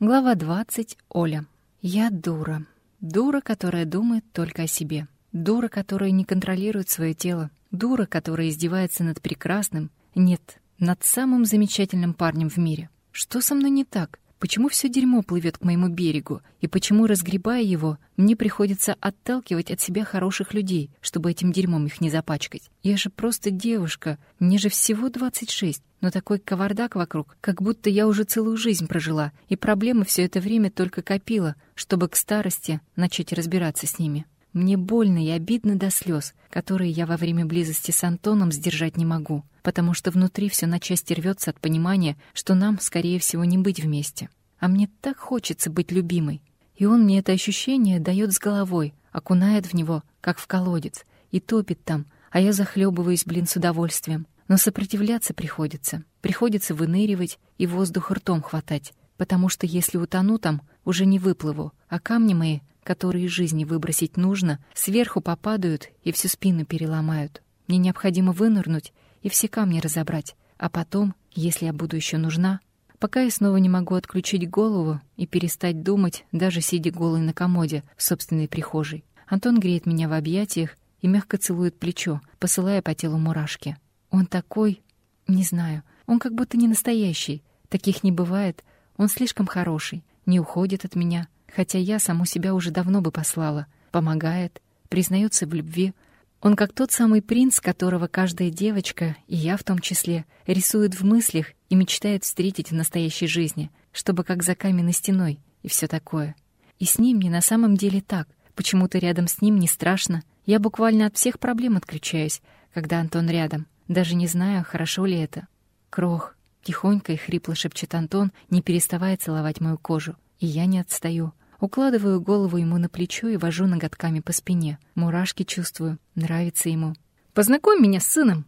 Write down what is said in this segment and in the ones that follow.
Глава 20. Оля. Я дура. Дура, которая думает только о себе. Дура, которая не контролирует свое тело. Дура, которая издевается над прекрасным, нет, над самым замечательным парнем в мире. Что со мной не так? Почему все дерьмо плывет к моему берегу? И почему, разгребая его, мне приходится отталкивать от себя хороших людей, чтобы этим дерьмом их не запачкать? Я же просто девушка, мне же всего 26, но такой кавардак вокруг, как будто я уже целую жизнь прожила, и проблемы все это время только копила, чтобы к старости начать разбираться с ними. Мне больно и обидно до слез, которые я во время близости с Антоном сдержать не могу, потому что внутри все на части рвется от понимания, что нам, скорее всего, не быть вместе. А мне так хочется быть любимой. И он мне это ощущение дает с головой, окунает в него, как в колодец, и топит там, а я захлебываюсь, блин, с удовольствием. Но сопротивляться приходится. Приходится выныривать и воздух ртом хватать, потому что если утону там, уже не выплыву, а камни мои которые из жизни выбросить нужно, сверху попадают и всю спину переломают. Мне необходимо вынырнуть и все камни разобрать, а потом, если я буду еще нужна, пока я снова не могу отключить голову и перестать думать, даже сидя голой на комоде в собственной прихожей. Антон греет меня в объятиях и мягко целует плечо, посылая по телу мурашки. Он такой... не знаю, он как будто не настоящий. Таких не бывает. Он слишком хороший, не уходит от меня, хотя я саму себя уже давно бы послала. Помогает, признается в любви. Он как тот самый принц, которого каждая девочка, и я в том числе, рисует в мыслях и мечтает встретить в настоящей жизни, чтобы как за каменной стеной и все такое. И с ним мне на самом деле так. Почему-то рядом с ним не страшно. Я буквально от всех проблем отключаюсь, когда Антон рядом. Даже не знаю, хорошо ли это. Крох, тихонько и хрипло шепчет Антон, не переставая целовать мою кожу. И я не отстаю. Укладываю голову ему на плечо и вожу ноготками по спине. Мурашки чувствую. Нравится ему. «Познакомь меня с сыном!»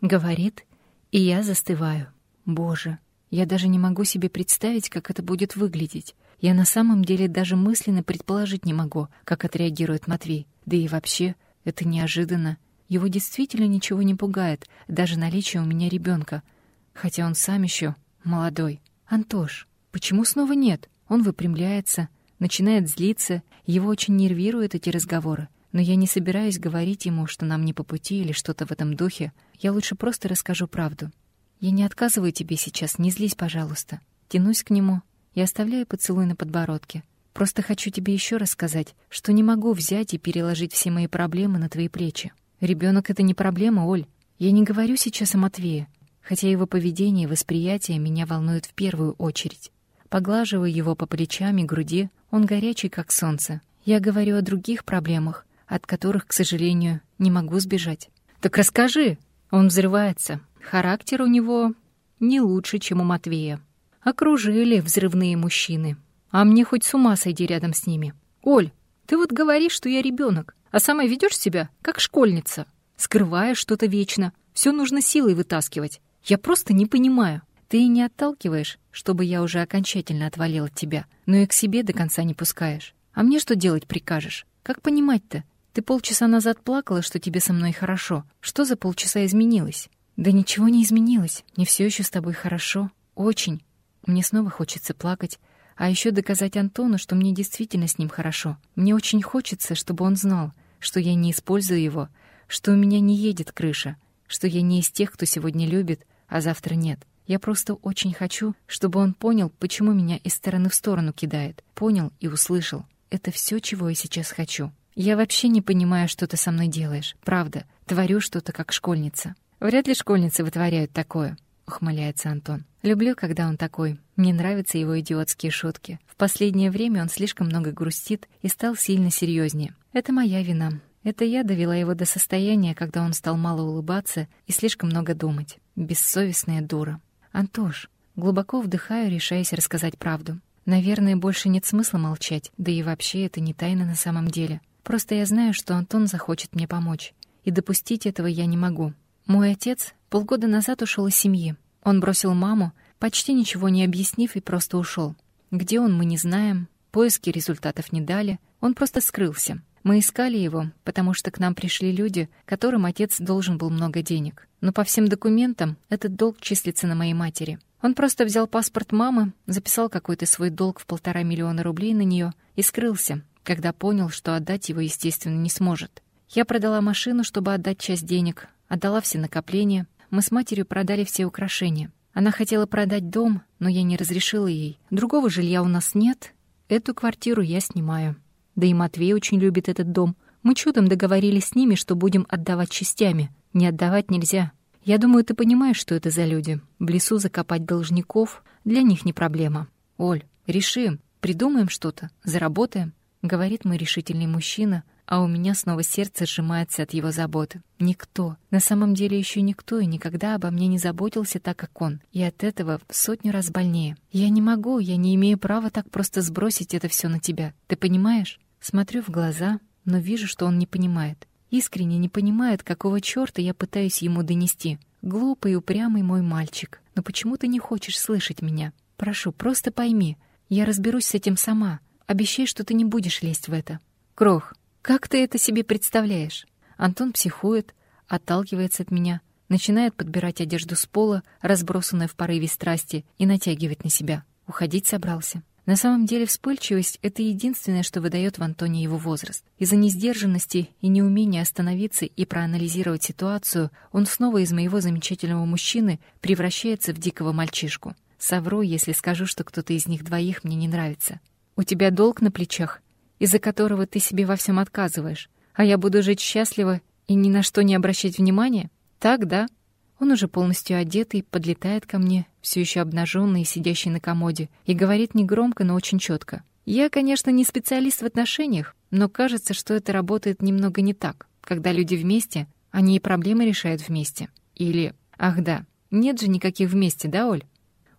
Говорит, и я застываю. Боже, я даже не могу себе представить, как это будет выглядеть. Я на самом деле даже мысленно предположить не могу, как отреагирует Матвей. Да и вообще, это неожиданно. Его действительно ничего не пугает, даже наличие у меня ребенка, хотя он сам еще молодой. Антош, почему снова нет? Он выпрямляется, начинает злиться, его очень нервируют эти разговоры. Но я не собираюсь говорить ему, что нам не по пути или что-то в этом духе. Я лучше просто расскажу правду. Я не отказываю тебе сейчас, не злись, пожалуйста. Тянусь к нему и оставляю поцелуй на подбородке. Просто хочу тебе еще раз сказать, что не могу взять и переложить все мои проблемы на твои плечи. Ребенок это не проблема, Оль. Я не говорю сейчас о Матвее, хотя его поведение и восприятие меня волнуют в первую очередь. Поглаживаю его по плечам и груди, он горячий, как солнце. Я говорю о других проблемах, от которых, к сожалению, не могу сбежать. «Так расскажи!» Он взрывается. Характер у него не лучше, чем у Матвея. Окружили взрывные мужчины. А мне хоть с ума сойди рядом с ними. «Оль, ты вот говоришь, что я ребенок, а сама ведешь себя, как школьница. Скрываешь что-то вечно. Все нужно силой вытаскивать. Я просто не понимаю. Ты и не отталкиваешь, чтобы я уже окончательно отвалил от тебя, но и к себе до конца не пускаешь. А мне что делать прикажешь? Как понимать-то? Ты полчаса назад плакала, что тебе со мной хорошо. Что за полчаса изменилось? Да ничего не изменилось. Мне все еще с тобой хорошо. Очень. Мне снова хочется плакать. А еще доказать Антону, что мне действительно с ним хорошо. Мне очень хочется, чтобы он знал, что я не использую его, что у меня не едет крыша, что я не из тех, кто сегодня любит, а завтра нет. Я просто очень хочу, чтобы он понял, почему меня из стороны в сторону кидает. Понял и услышал. Это все, чего я сейчас хочу. Я вообще не понимаю, что ты со мной делаешь. Правда, творю что-то как школьница. Вряд ли школьницы вытворяют такое, ухмыляется Антон. Люблю, когда он такой. Мне нравятся его идиотские шутки. В последнее время он слишком много грустит и стал сильно серьезнее. Это моя вина. Это я довела его до состояния, когда он стал мало улыбаться и слишком много думать. Бессовестная дура. «Антош». Глубоко вдыхаю, решаясь рассказать правду. Наверное, больше нет смысла молчать, да и вообще это не тайна на самом деле. Просто я знаю, что Антон захочет мне помочь. И допустить этого я не могу. Мой отец полгода назад ушел из семьи. Он бросил маму, почти ничего не объяснив, и просто ушел. Где он, мы не знаем. Поиски результатов не дали. Он просто скрылся. Мы искали его, потому что к нам пришли люди, которым отец должен был много денег. Но по всем документам этот долг числится на моей матери. Он просто взял паспорт мамы, записал какой-то свой долг в полтора миллиона рублей на нее и скрылся, когда понял, что отдать его, естественно, не сможет. Я продала машину, чтобы отдать часть денег, отдала все накопления. Мы с матерью продали все украшения. Она хотела продать дом, но я не разрешила ей. Другого жилья у нас нет. Эту квартиру я снимаю. Да и Матвей очень любит этот дом. Мы чудом договорились с ними, что будем отдавать частями. Не отдавать нельзя. Я думаю, ты понимаешь, что это за люди. В лесу закопать должников для них не проблема. Оль, решим, придумаем что-то, заработаем. Говорит мой решительный мужчина, а у меня снова сердце сжимается от его заботы. Никто, на самом деле еще никто и никогда обо мне не заботился так, как он. И от этого в сотню раз больнее. Я не могу, я не имею права так просто сбросить это все на тебя. Ты понимаешь? Смотрю в глаза, но вижу, что он не понимает. Искренне не понимает, какого чёрта я пытаюсь ему донести. Глупый упрямый мой мальчик. Но почему ты не хочешь слышать меня? Прошу, просто пойми. Я разберусь с этим сама. Обещай, что ты не будешь лезть в это. Крох, как ты это себе представляешь? Антон психует, отталкивается от меня, начинает подбирать одежду с пола, разбросанную в порыве страсти, и натягивать на себя. Уходить собрался. На самом деле вспыльчивость — это единственное, что выдает в Антоне его возраст. Из-за несдержанности и неумения остановиться и проанализировать ситуацию, он снова из моего замечательного мужчины превращается в дикого мальчишку. Совру, если скажу, что кто-то из них двоих мне не нравится. У тебя долг на плечах, из-за которого ты себе во всем отказываешь, а я буду жить счастливо и ни на что не обращать внимания? Так, да? Он уже полностью одетый, подлетает ко мне, все еще обнаженный и сидящий на комоде, и говорит негромко, но очень четко. Я, конечно, не специалист в отношениях, но кажется, что это работает немного не так. Когда люди вместе, они и проблемы решают вместе. Или, ах да, нет же никаких вместе, да, Оль?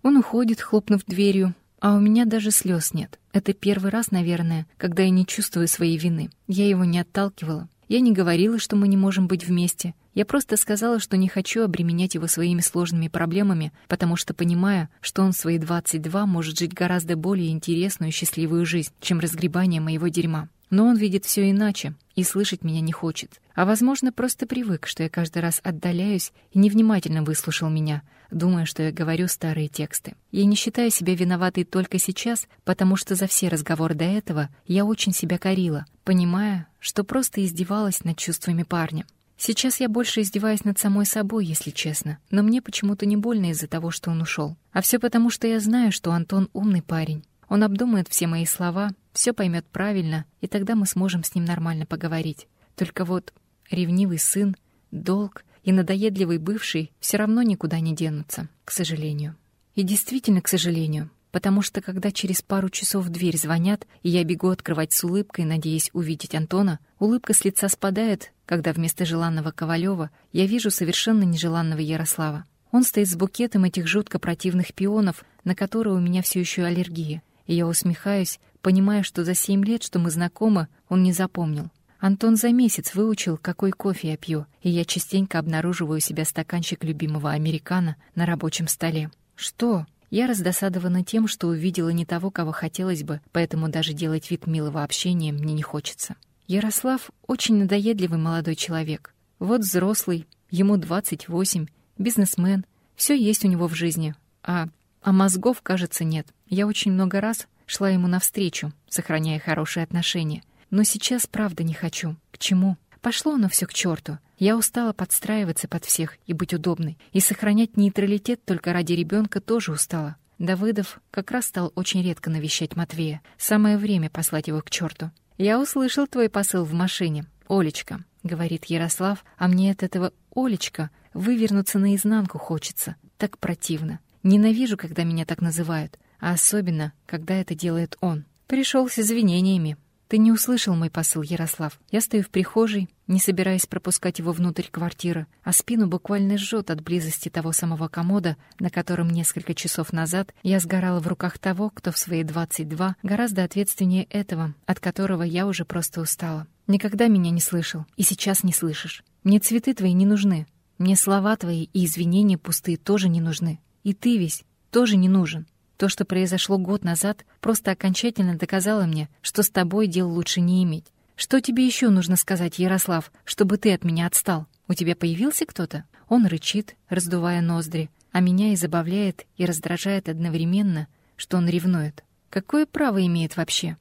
Он уходит, хлопнув дверью, а у меня даже слез нет. Это первый раз, наверное, когда я не чувствую своей вины. Я его не отталкивала. Я не говорила, что мы не можем быть вместе. Я просто сказала, что не хочу обременять его своими сложными проблемами, потому что понимаю, что он в свои 22 может жить гораздо более интересную и счастливую жизнь, чем разгребание моего дерьма. Но он видит все иначе и слышать меня не хочет. А, возможно, просто привык, что я каждый раз отдаляюсь и невнимательно выслушал меня, думая, что я говорю старые тексты. Я не считаю себя виноватой только сейчас, потому что за все разговоры до этого я очень себя корила, понимая, что просто издевалась над чувствами парня. Сейчас я больше издеваюсь над самой собой, если честно, но мне почему-то не больно из-за того, что он ушел. А все потому, что я знаю, что Антон умный парень. Он обдумает все мои слова, все поймет правильно, и тогда мы сможем с ним нормально поговорить. Только вот ревнивый сын, долг и надоедливый бывший все равно никуда не денутся, к сожалению. И действительно, к сожалению, потому что когда через пару часов в дверь звонят, и я бегу открывать с улыбкой, надеясь увидеть Антона, улыбка с лица спадает, когда вместо желанного Ковалева я вижу совершенно нежеланного Ярослава. Он стоит с букетом этих жутко противных пионов, на которые у меня все еще аллергия. И я усмехаюсь, понимая, что за семь лет, что мы знакомы, он не запомнил. Антон за месяц выучил, какой кофе я пью, и я частенько обнаруживаю себя стаканчик любимого американо на рабочем столе. Что? Я раздосадована тем, что увидела не того, кого хотелось бы, поэтому даже делать вид милого общения мне не хочется. Ярослав очень надоедливый молодой человек. Вот взрослый, ему 28, бизнесмен, все есть у него в жизни, а а мозгов, кажется, нет. Я очень много раз шла ему навстречу, сохраняя хорошие отношения. Но сейчас правда не хочу. К чему? Пошло оно все к черту. Я устала подстраиваться под всех и быть удобной. И сохранять нейтралитет только ради ребенка тоже устала. Давыдов как раз стал очень редко навещать Матвея. Самое время послать его к черту. «Я услышал твой посыл в машине. Олечка», — говорит Ярослав, а мне от этого «Олечка» вывернуться наизнанку хочется. Так противно. Ненавижу, когда меня так называют, а особенно, когда это делает он. Пришел с извинениями. Ты не услышал мой посыл, Ярослав. Я стою в прихожей, не собираясь пропускать его внутрь квартиры, а спину буквально жжет от близости того самого комода, на котором несколько часов назад я сгорала в руках того, кто в свои 22 гораздо ответственнее этого, от которого я уже просто устала. Никогда меня не слышал, и сейчас не слышишь. Мне цветы твои не нужны. Мне слова твои и извинения пустые тоже не нужны. И ты весь тоже не нужен. То, что произошло год назад, просто окончательно доказало мне, что с тобой дел лучше не иметь. Что тебе еще нужно сказать, Ярослав, чтобы ты от меня отстал? У тебя появился кто-то? Он рычит, раздувая ноздри, А меня и забавляет, и раздражает одновременно, что он ревнует. Какое право имеет вообще?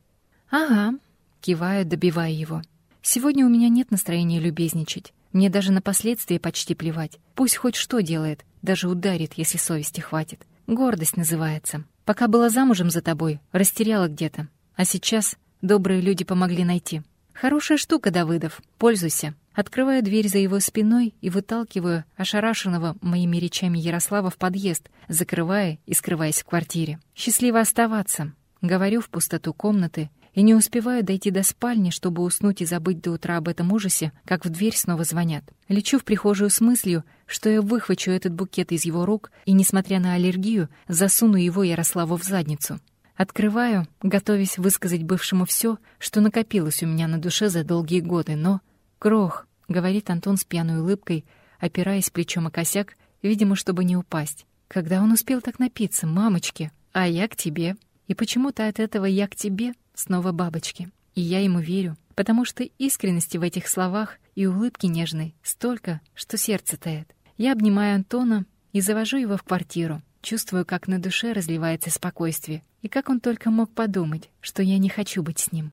Ага, киваю, добивая его. Сегодня у меня нет настроения любезничать. Мне даже на последствия почти плевать. Пусть хоть что делает, даже ударит, если совести хватит. Гордость называется. Пока была замужем за тобой, растеряла где-то. А сейчас добрые люди помогли найти. Хорошая штука, Давыдов. Пользуйся. Открываю дверь за его спиной и выталкиваю ошарашенного моими речами Ярослава в подъезд, закрывая и скрываясь в квартире. «Счастливо оставаться!» Говорю в пустоту комнаты и не успеваю дойти до спальни, чтобы уснуть и забыть до утра об этом ужасе, как в дверь снова звонят. Лечу в прихожую с мыслью, что я выхвачу этот букет из его рук и, несмотря на аллергию, засуну его Ярославу в задницу. Открываю, готовясь высказать бывшему все, что накопилось у меня на душе за долгие годы, но... «Крох», — говорит Антон с пьяной улыбкой, опираясь плечом о косяк, видимо, чтобы не упасть. «Когда он успел так напиться, мамочки? А я к тебе. И почему-то от этого я к тебе снова бабочки. И я ему верю, потому что искренности в этих словах и улыбки нежной столько, что сердце тает. Я обнимаю Антона и завожу его в квартиру. Чувствую, как на душе разливается спокойствие, и как он только мог подумать, что я не хочу быть с ним.